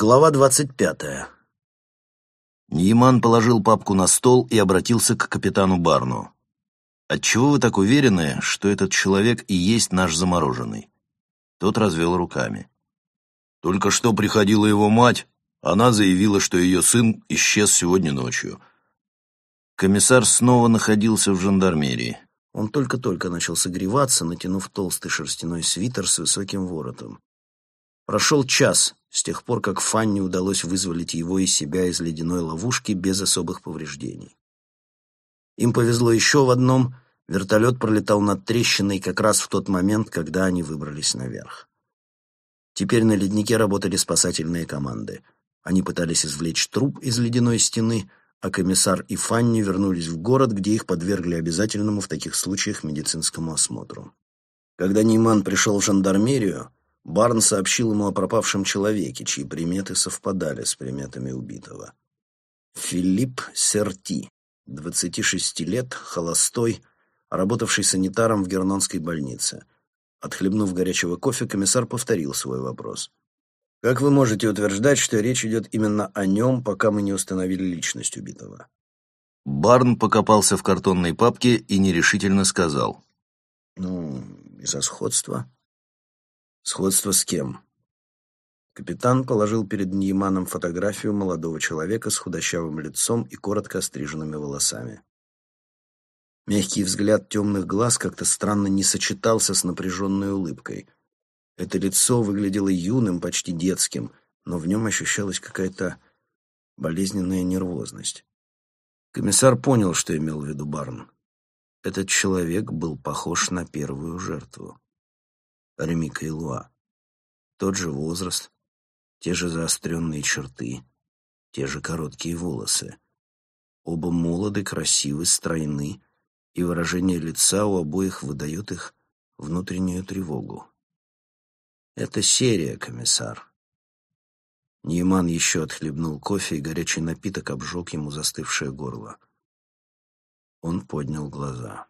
Глава двадцать пятая. Нейман положил папку на стол и обратился к капитану Барну. «Отчего вы так уверены, что этот человек и есть наш замороженный?» Тот развел руками. «Только что приходила его мать. Она заявила, что ее сын исчез сегодня ночью». Комиссар снова находился в жандармерии. Он только-только начал согреваться, натянув толстый шерстяной свитер с высоким воротом. Прошел час с тех пор, как Фанни удалось вызволить его из себя из ледяной ловушки без особых повреждений. Им повезло еще в одном — вертолет пролетал над трещиной как раз в тот момент, когда они выбрались наверх. Теперь на леднике работали спасательные команды. Они пытались извлечь труп из ледяной стены, а комиссар и Фанни вернулись в город, где их подвергли обязательному в таких случаях медицинскому осмотру. Когда Нейман пришел в жандармерию, Барн сообщил ему о пропавшем человеке, чьи приметы совпадали с приметами убитого. Филипп Серти, 26 лет, холостой, работавший санитаром в Гернонской больнице. Отхлебнув горячего кофе, комиссар повторил свой вопрос. «Как вы можете утверждать, что речь идет именно о нем, пока мы не установили личность убитого?» Барн покопался в картонной папке и нерешительно сказал. «Ну, из-за сходства». Сходство с кем? Капитан положил перед Ньяманом фотографию молодого человека с худощавым лицом и коротко остриженными волосами. Мягкий взгляд темных глаз как-то странно не сочетался с напряженной улыбкой. Это лицо выглядело юным, почти детским, но в нем ощущалась какая-то болезненная нервозность. Комиссар понял, что имел в виду Барн. Этот человек был похож на первую жертву. Ремика и Луа. Тот же возраст, те же заостренные черты, те же короткие волосы. Оба молоды, красивы, стройны, и выражение лица у обоих выдает их внутреннюю тревогу. Это серия, комиссар. Ньяман еще отхлебнул кофе, и горячий напиток обжег ему застывшее горло. Он поднял глаза.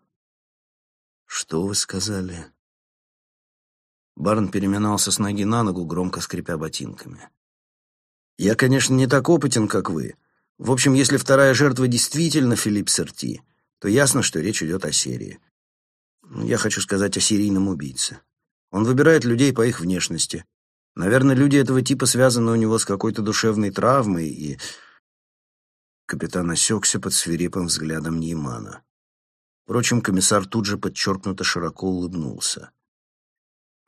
«Что вы сказали?» Барн переминался с ноги на ногу, громко скрипя ботинками. «Я, конечно, не так опытен, как вы. В общем, если вторая жертва действительно Филипп Серти, то ясно, что речь идет о серии. Я хочу сказать о серийном убийце. Он выбирает людей по их внешности. Наверное, люди этого типа связаны у него с какой-то душевной травмой и...» Капитан осекся под свирепым взглядом Неймана. Впрочем, комиссар тут же подчеркнуто широко улыбнулся.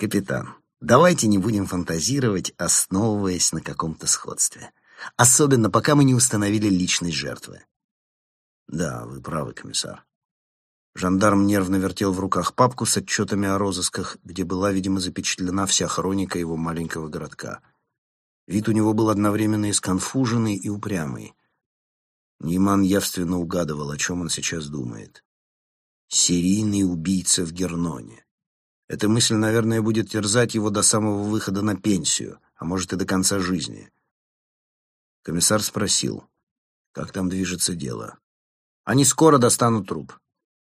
Капитан, давайте не будем фантазировать, основываясь на каком-то сходстве. Особенно, пока мы не установили личность жертвы. Да, вы правы, комиссар. Жандарм нервно вертел в руках папку с отчетами о розысках, где была, видимо, запечатлена вся хроника его маленького городка. Вид у него был одновременно и сконфуженный, и упрямый. Нейман явственно угадывал, о чем он сейчас думает. Серийный убийца в Герноне. Эта мысль, наверное, будет терзать его до самого выхода на пенсию, а может и до конца жизни. Комиссар спросил, как там движется дело. Они скоро достанут труп.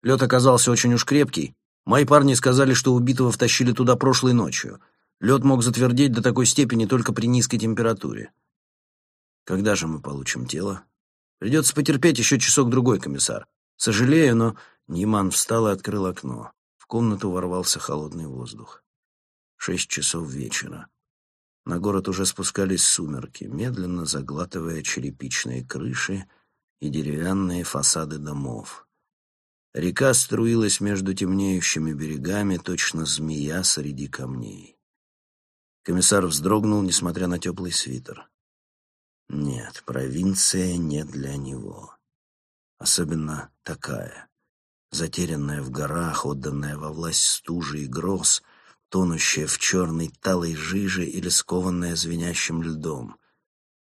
Лед оказался очень уж крепкий. Мои парни сказали, что убитого втащили туда прошлой ночью. Лед мог затвердеть до такой степени только при низкой температуре. Когда же мы получим тело? Придется потерпеть еще часок-другой, комиссар. Сожалею, но... Ниман встал и открыл окно комнату ворвался холодный воздух. Шесть часов вечера. На город уже спускались сумерки, медленно заглатывая черепичные крыши и деревянные фасады домов. Река струилась между темнеющими берегами, точно змея среди камней. Комиссар вздрогнул, несмотря на теплый свитер. Нет, провинция не для него. Особенно такая затерянная в горах, отданная во власть стужи и гроз, тонущая в черной талой жиже или скованная звенящим льдом.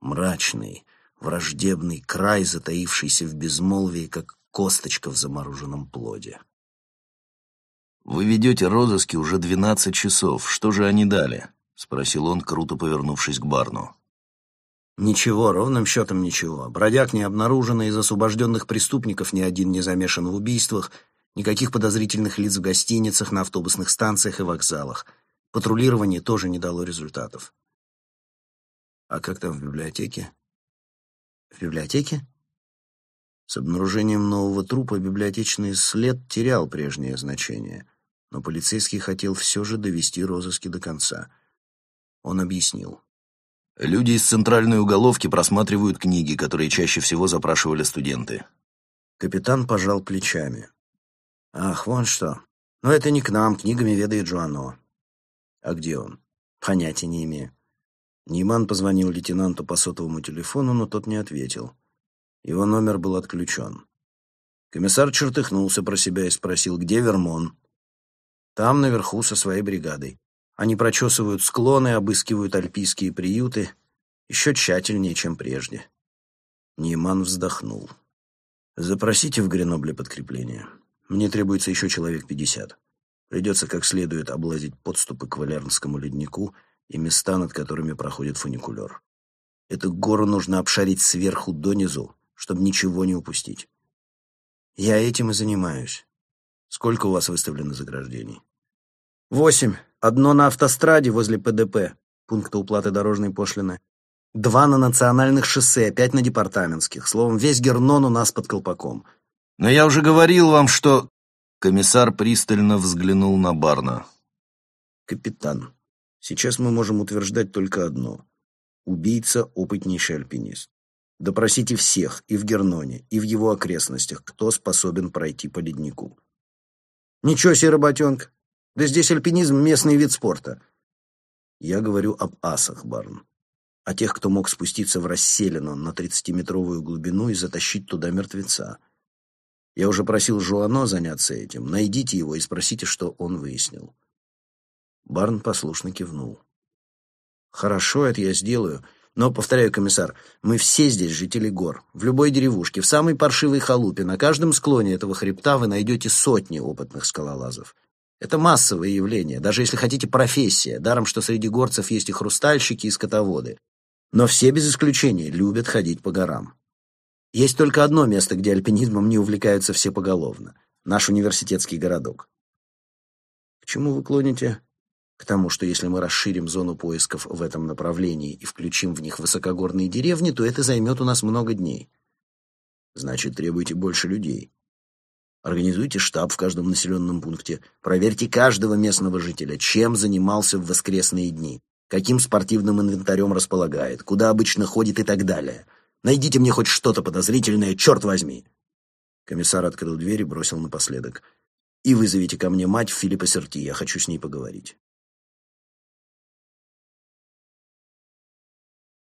Мрачный, враждебный край, затаившийся в безмолвии, как косточка в замороженном плоде. «Вы ведете розыски уже двенадцать часов. Что же они дали?» — спросил он, круто повернувшись к Барну. «Ничего, ровным счетом ничего. Бродяг не обнаружено, из освобожденных преступников ни один не замешан в убийствах, никаких подозрительных лиц в гостиницах, на автобусных станциях и вокзалах. Патрулирование тоже не дало результатов». А как там в библиотеке? В библиотеке? С обнаружением нового трупа библиотечный след терял прежнее значение, но полицейский хотел все же довести розыски до конца. Он объяснил. Люди из центральной уголовки просматривают книги, которые чаще всего запрашивали студенты. Капитан пожал плечами. «Ах, вон что. Но это не к нам, книгами ведает Жуано». «А где он?» «Понятия не имею». Нейман позвонил лейтенанту по сотовому телефону, но тот не ответил. Его номер был отключен. Комиссар чертыхнулся про себя и спросил, где Вермон. Там, наверху, со своей бригадой. Они прочесывают склоны, обыскивают альпийские приюты еще тщательнее, чем прежде. Нейман вздохнул. «Запросите в Гренобле подкрепление. Мне требуется еще человек пятьдесят. Придется как следует облазить подступы к Валернскому леднику и места, над которыми проходит фуникулер. Эту гору нужно обшарить сверху донизу, чтобы ничего не упустить. Я этим и занимаюсь. Сколько у вас выставлено заграждений? Восемь. Одно на автостраде возле ПДП, пункта уплаты дорожной пошлины. Два на национальных шоссе, пять на департаментских. Словом, весь Гернон у нас под колпаком. Но я уже говорил вам, что... Комиссар пристально взглянул на Барна. Капитан, сейчас мы можем утверждать только одно. Убийца — опытнейший альпинист. Допросите всех и в Герноне, и в его окрестностях, кто способен пройти по леднику. Ничего себе, работенка. Да здесь альпинизм — местный вид спорта. Я говорю об асах, Барн. О тех, кто мог спуститься в расселину на 30-метровую глубину и затащить туда мертвеца. Я уже просил Жуано заняться этим. Найдите его и спросите, что он выяснил. Барн послушно кивнул. «Хорошо, это я сделаю. Но, повторяю, комиссар, мы все здесь жители гор. В любой деревушке, в самой паршивой халупе, на каждом склоне этого хребта вы найдете сотни опытных скалолазов. Это массовое явление, даже если хотите профессия, даром, что среди горцев есть и хрустальщики, и скотоводы. Но все без исключения любят ходить по горам. Есть только одно место, где альпинизмом не увлекаются все поголовно — наш университетский городок. К чему вы клоните? К тому, что если мы расширим зону поисков в этом направлении и включим в них высокогорные деревни, то это займет у нас много дней. Значит, требуйте больше людей. Организуйте штаб в каждом населенном пункте. Проверьте каждого местного жителя, чем занимался в воскресные дни, каким спортивным инвентарем располагает, куда обычно ходит и так далее. Найдите мне хоть что-то подозрительное, черт возьми!» Комиссар открыл дверь и бросил напоследок. «И вызовите ко мне мать Филиппа Серти, я хочу с ней поговорить».